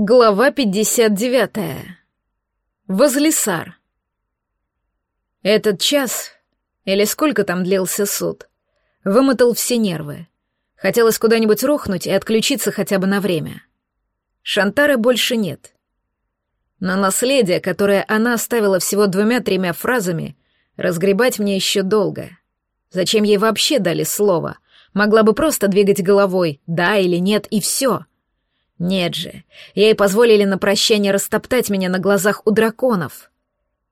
Глава 59. Возлесар. Этот час, или сколько там длился суд, вымотал все нервы. Хотелось куда-нибудь рухнуть и отключиться хотя бы на время. Шантары больше нет. Но наследие, которое она оставила всего двумя-тремя фразами, разгребать мне еще долго. Зачем ей вообще дали слово? Могла бы просто двигать головой, да или нет, и все — нет же, ей позволили на прощание растоптать меня на глазах у драконов.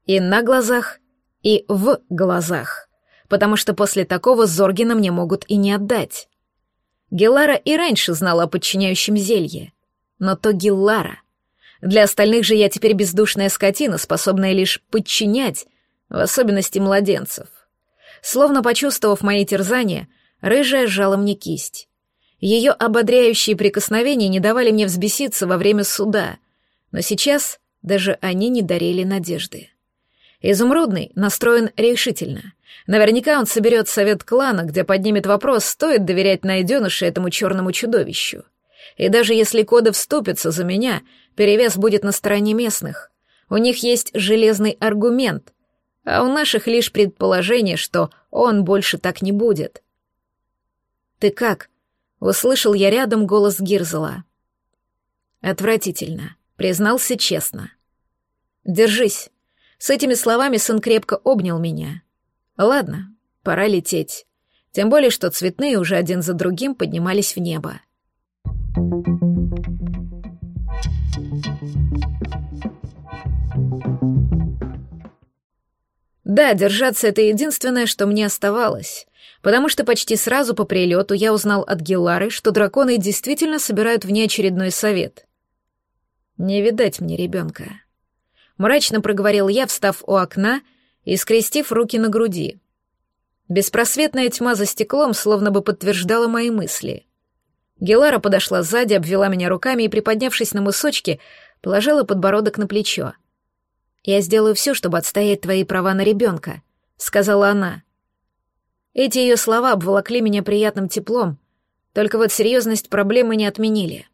И на глазах, и в глазах. Потому что после такого Зоргина мне могут и не отдать. Гелара и раньше знала о подчиняющем зелье. Но то Гелара. Для остальных же я теперь бездушная скотина, способная лишь подчинять, в особенности младенцев. Словно почувствовав мои терзания, рыжая сжала мне кисть. Ее ободряющие прикосновения не давали мне взбеситься во время суда, но сейчас даже они не дарили надежды. Изумрудный настроен решительно. Наверняка он соберет совет клана, где поднимет вопрос, стоит доверять найденыше этому черному чудовищу. И даже если коды вступятся за меня, перевес будет на стороне местных. У них есть железный аргумент, а у наших лишь предположение, что он больше так не будет. «Ты как?» Услышал я рядом голос Гирзела. Отвратительно, признался честно. Держись. С этими словами сын крепко обнял меня. Ладно, пора лететь. Тем более, что цветные уже один за другим поднимались в небо. Да, держаться — это единственное, что мне оставалось потому что почти сразу по прилету я узнал от Геллары, что драконы действительно собирают внеочередной совет. «Не видать мне ребенка», — мрачно проговорил я, встав у окна и скрестив руки на груди. Беспросветная тьма за стеклом словно бы подтверждала мои мысли. Гелара подошла сзади, обвела меня руками и, приподнявшись на мысочки, положила подбородок на плечо. «Я сделаю все, чтобы отстоять твои права на ребенка», — сказала она. Эти ее слова обволокли меня приятным теплом, только вот серьезность проблемы не отменили.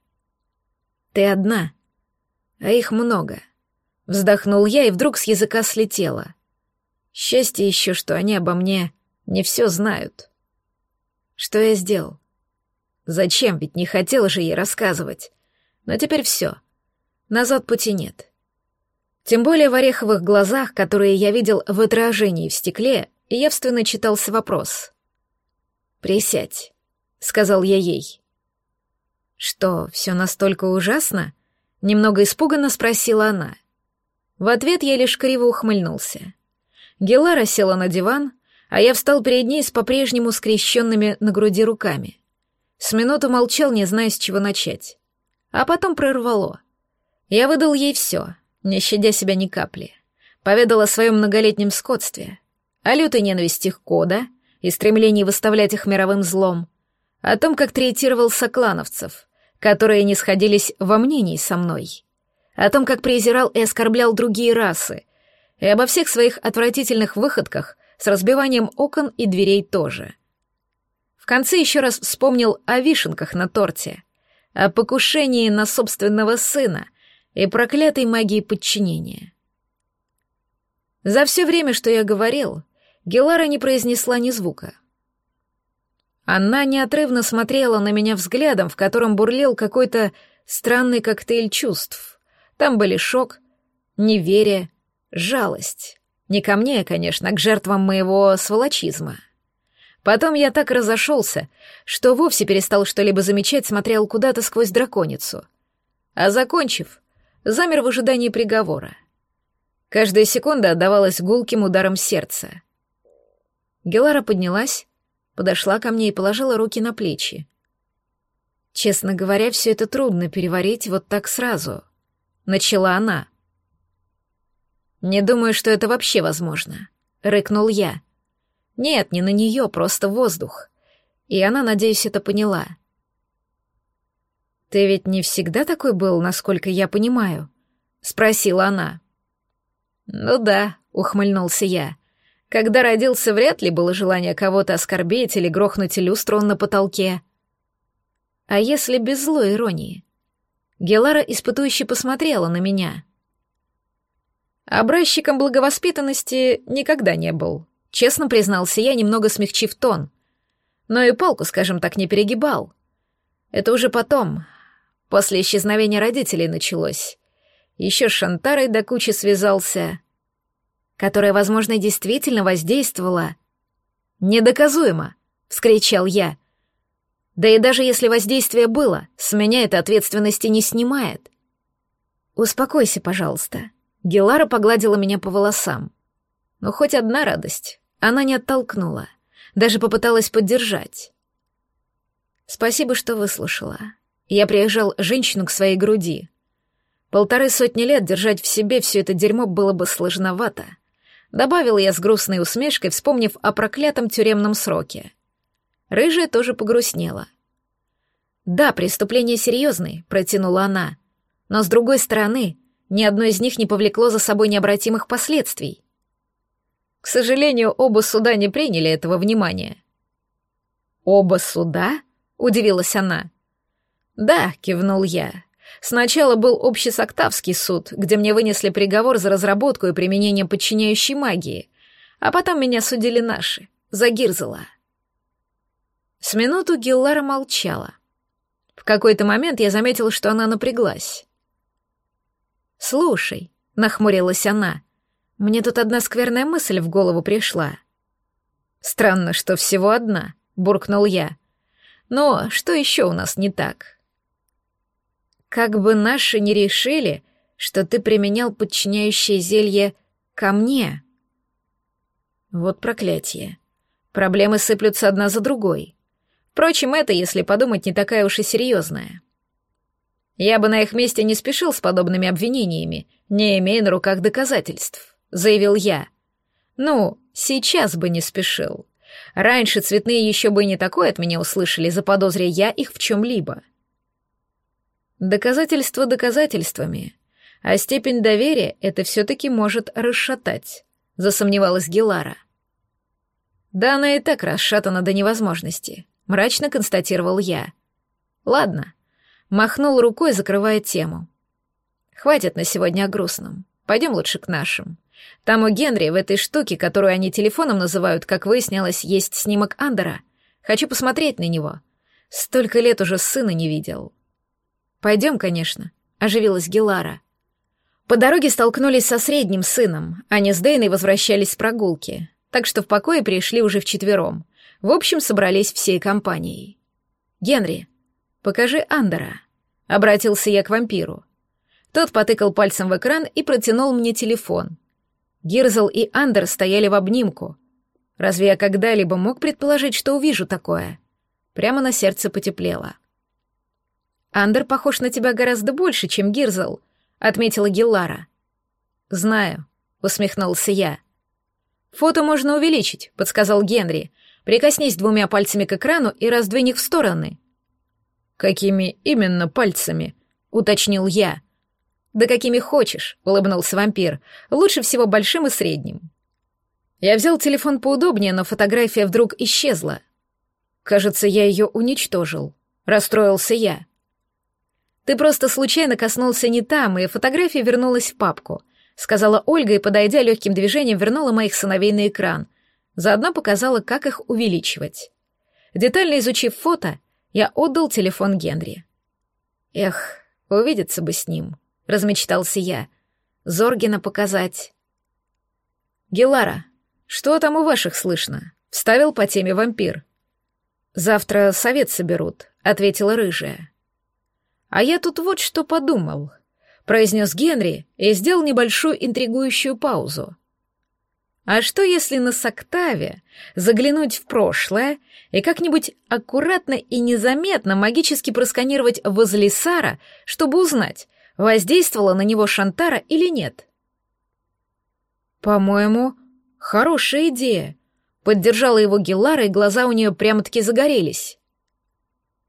«Ты одна, а их много», — вздохнул я, и вдруг с языка слетело. Счастье еще, что они обо мне не все знают. Что я сделал? Зачем, ведь не хотела же ей рассказывать. Но теперь все. Назад пути нет. Тем более в ореховых глазах, которые я видел в отражении в стекле, явственно читался вопрос. «Присядь», — сказал я ей. «Что, все настолько ужасно?» — немного испуганно спросила она. В ответ я лишь криво ухмыльнулся. Гелара села на диван, а я встал перед ней с по-прежнему скрещенными на груди руками. С минуту молчал, не зная, с чего начать. А потом прорвало. Я выдал ей все, не щадя себя ни капли. Поведал о своем многолетнем скотстве, о лютой ненависти к Кода и стремлении выставлять их мировым злом, о том, как третировал соклановцев, которые не сходились во мнении со мной, о том, как презирал и оскорблял другие расы, и обо всех своих отвратительных выходках с разбиванием окон и дверей тоже. В конце еще раз вспомнил о вишенках на торте, о покушении на собственного сына и проклятой магии подчинения. За все время, что я говорил, Гелара не произнесла ни звука. Она неотрывно смотрела на меня взглядом, в котором бурлил какой-то странный коктейль чувств. Там были шок, неверие, жалость. Не ко мне, конечно, а к жертвам моего сволочизма. Потом я так разошелся, что вовсе перестал что-либо замечать, смотрел куда-то сквозь драконицу. А закончив, замер в ожидании приговора. Каждая секунда отдавалась гулким ударом сердца. Гелара поднялась, подошла ко мне и положила руки на плечи. Честно говоря, все это трудно переварить вот так сразу. Начала она. Не думаю, что это вообще возможно. Рыкнул я. Нет, не на нее, просто воздух. И она, надеюсь, это поняла. Ты ведь не всегда такой был, насколько я понимаю? Спросила она. Ну да, ухмыльнулся я. Когда родился, вряд ли было желание кого-то оскорбить или грохнуть люстру на потолке. А если без злой иронии? Гелара испытующе посмотрела на меня. Образчиком благовоспитанности никогда не был, честно признался я, немного смягчив тон. Но и палку, скажем так, не перегибал. Это уже потом, после исчезновения родителей началось. Еще с Шантарой до кучи связался, которая, возможно, действительно воздействовала. «Недоказуемо!» — вскричал я. «Да и даже если воздействие было, с меня это ответственности не снимает». «Успокойся, пожалуйста», Гелара погладила меня по волосам. Но хоть одна радость. Она не оттолкнула. Даже попыталась поддержать. Спасибо, что выслушала. Я приезжал женщину к своей груди. Полторы сотни лет держать в себе все это дерьмо было бы сложновато. Добавил я с грустной усмешкой, вспомнив о проклятом тюремном сроке. Рыжая тоже погрустнела. «Да, преступление серьезное», — протянула она. «Но с другой стороны, ни одно из них не повлекло за собой необратимых последствий. К сожалению, оба суда не приняли этого внимания. «Оба суда?» — удивилась она. «Да», — кивнул я. «Сначала был общесоктавский суд, где мне вынесли приговор за разработку и применение подчиняющей магии, а потом меня судили наши, за Гирзела». С минуту Гиллара молчала. В какой-то момент я заметил, что она напряглась. «Слушай», — нахмурилась она, — «мне тут одна скверная мысль в голову пришла». «Странно, что всего одна», — буркнул я. «Но что еще у нас не так?» «Как бы наши не решили, что ты применял подчиняющее зелье ко мне». Вот проклятие. Проблемы сыплются одна за другой. Впрочем, это, если подумать, не такая уж и серьезная. Я бы на их месте не спешил с подобными обвинениями, не имея на руках доказательств, заявил я. Ну, сейчас бы не спешил. Раньше цветные еще бы не такое от меня услышали, заподозря я их в чем-либо. Доказательства доказательствами, а степень доверия это все-таки может расшатать, засомневалась Гелара. Да она и так расшатана до невозможности, мрачно констатировал я. Ладно, Махнул рукой, закрывая тему. «Хватит на сегодня о грустном. Пойдем лучше к нашим. Там у Генри в этой штуке, которую они телефоном называют, как выяснилось, есть снимок Андера. Хочу посмотреть на него. Столько лет уже сына не видел». «Пойдем, конечно», — оживилась Гелара. По дороге столкнулись со средним сыном, они с Дейной возвращались с прогулки, так что в покое пришли уже вчетвером. В общем, собрались всей компанией. «Генри, покажи Андера», Обратился я к вампиру. Тот потыкал пальцем в экран и протянул мне телефон. Гирзл и Андер стояли в обнимку. Разве я когда-либо мог предположить, что увижу такое? Прямо на сердце потеплело. «Андер похож на тебя гораздо больше, чем Гирзл», — отметила Гиллара. «Знаю», — усмехнулся я. «Фото можно увеличить», — подсказал Генри. «Прикоснись двумя пальцами к экрану и раздвинь их в стороны». «Какими именно пальцами?» — уточнил я. «Да какими хочешь», — улыбнулся вампир. «Лучше всего большим и средним». Я взял телефон поудобнее, но фотография вдруг исчезла. Кажется, я ее уничтожил. Расстроился я. «Ты просто случайно коснулся не там, и фотография вернулась в папку», — сказала Ольга и, подойдя легким движением, вернула моих сыновей на экран. Заодно показала, как их увеличивать. Детально изучив фото, я отдал телефон Генри. Эх, увидеться бы с ним, размечтался я. Зоргина показать. Гелара, что там у ваших слышно? Вставил по теме вампир. Завтра совет соберут, ответила рыжая. А я тут вот что подумал, произнес Генри и сделал небольшую интригующую паузу. А что, если на Соктаве заглянуть в прошлое и как-нибудь аккуратно и незаметно магически просканировать возле Сара, чтобы узнать, воздействовала на него Шантара или нет? «По-моему, хорошая идея», — поддержала его Геллара, и глаза у нее прямо-таки загорелись.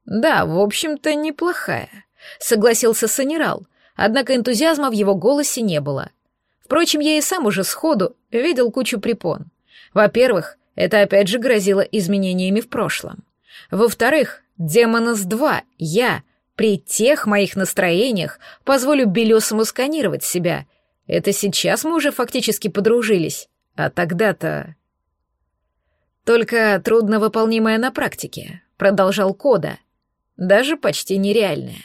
«Да, в общем-то, неплохая», — согласился Санерал, однако энтузиазма в его голосе не было — Впрочем, я и сам уже сходу видел кучу препон. Во-первых, это опять же грозило изменениями в прошлом. Во-вторых, Демонос-2, я, при тех моих настроениях позволю белесому сканировать себя. Это сейчас мы уже фактически подружились, а тогда-то... Только трудновыполнимое на практике, продолжал Кода. Даже почти нереальное.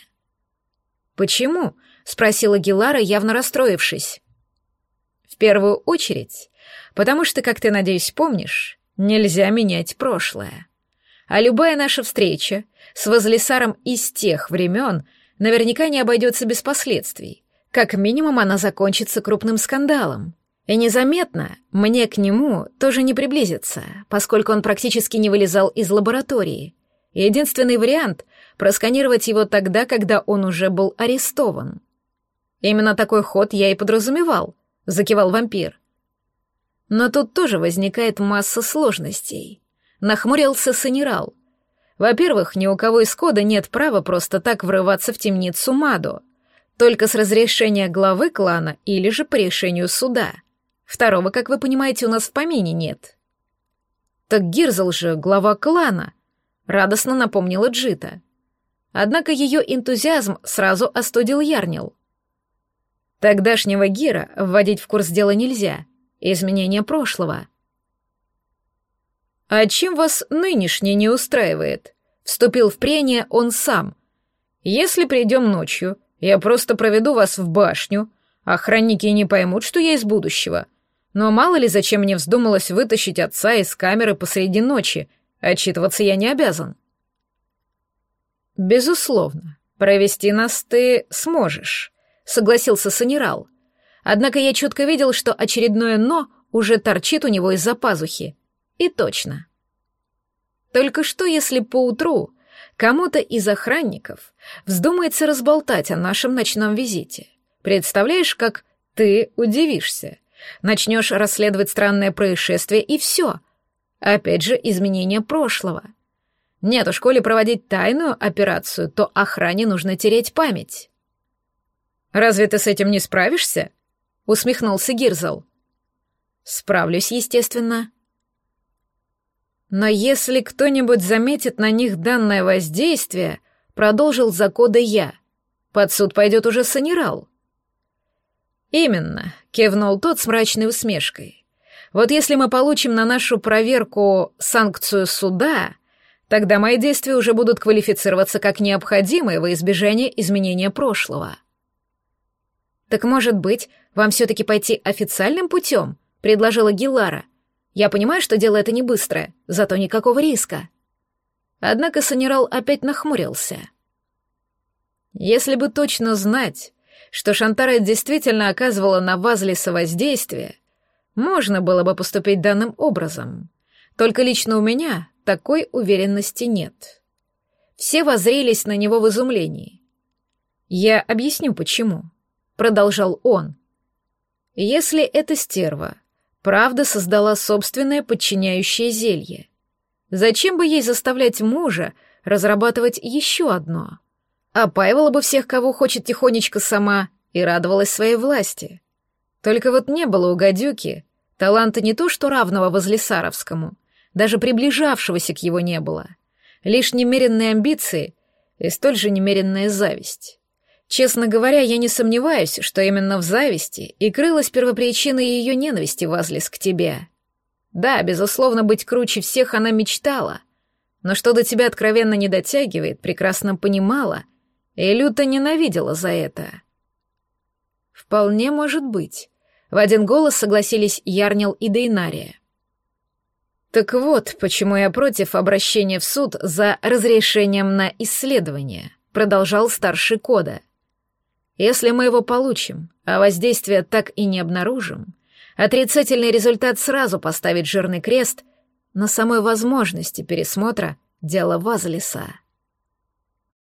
Почему? спросила Гилара, явно расстроившись. В первую очередь, потому что, как ты, надеюсь, помнишь, нельзя менять прошлое. А любая наша встреча с Возлисаром из тех времен наверняка не обойдется без последствий. Как минимум она закончится крупным скандалом. И незаметно мне к нему тоже не приблизиться, поскольку он практически не вылезал из лаборатории. Единственный вариант — просканировать его тогда, когда он уже был арестован. Именно такой ход я и подразумевал, — закивал вампир. Но тут тоже возникает масса сложностей. Нахмурился Санерал. Во-первых, ни у кого из кода нет права просто так врываться в темницу Мадо. Только с разрешения главы клана или же по решению суда. Второго, как вы понимаете, у нас в помине нет. Так Гирзл же глава клана, радостно напомнила Джита. Однако ее энтузиазм сразу остудил Ярнил. Тогдашнего Гира вводить в курс дела нельзя. Изменение прошлого — «А чем вас нынешний не устраивает?» Вступил в прение он сам. «Если придем ночью, я просто проведу вас в башню. Охранники не поймут, что я из будущего. Но мало ли зачем мне вздумалось вытащить отца из камеры посреди ночи. Отчитываться я не обязан». «Безусловно, провести нас ты сможешь», — согласился Санерал. Однако я четко видел, что очередное «но» уже торчит у него из-за пазухи. И точно. Только что, если поутру кому-то из охранников вздумается разболтать о нашем ночном визите? Представляешь, как ты удивишься. Начнешь расследовать странное происшествие, и все. Опять же, изменение прошлого. Нет, у школе проводить тайную операцию, то охране нужно тереть память. «Разве ты с этим не справишься?» — усмехнулся Гирзл. «Справлюсь, естественно», но если кто-нибудь заметит на них данное воздействие, продолжил за кода я, под суд пойдет уже санерал. Именно, кивнул тот с мрачной усмешкой. Вот если мы получим на нашу проверку санкцию суда, тогда мои действия уже будут квалифицироваться как необходимые во избежание изменения прошлого. Так может быть, вам все-таки пойти официальным путем? предложила Гилара. Я понимаю, что дело это не быстрое, зато никакого риска. Однако Санерал опять нахмурился. Если бы точно знать, что Шантара действительно оказывала на Вазлиса воздействие, можно было бы поступить данным образом. Только лично у меня такой уверенности нет. Все воззрелись на него в изумлении. «Я объясню, почему», — продолжал он. «Если эта стерва Правда создала собственное подчиняющее зелье. Зачем бы ей заставлять мужа разрабатывать еще одно? Опаивала бы всех, кого хочет тихонечко сама, и радовалась своей власти. Только вот не было у гадюки таланта не то что равного Возлесаровскому, даже приближавшегося к его не было. Лишь немеренные амбиции и столь же немеренная зависть. Честно говоря, я не сомневаюсь, что именно в зависти и крылась первопричина ее ненависти, Вазлис, к тебе. Да, безусловно, быть круче всех она мечтала, но что до тебя откровенно не дотягивает, прекрасно понимала и люто ненавидела за это. Вполне может быть. В один голос согласились Ярнил и Дейнария. Так вот, почему я против обращения в суд за разрешением на исследование, продолжал старший Кода. Если мы его получим, а воздействие так и не обнаружим, отрицательный результат сразу поставит жирный крест на самой возможности пересмотра дела Вазлиса.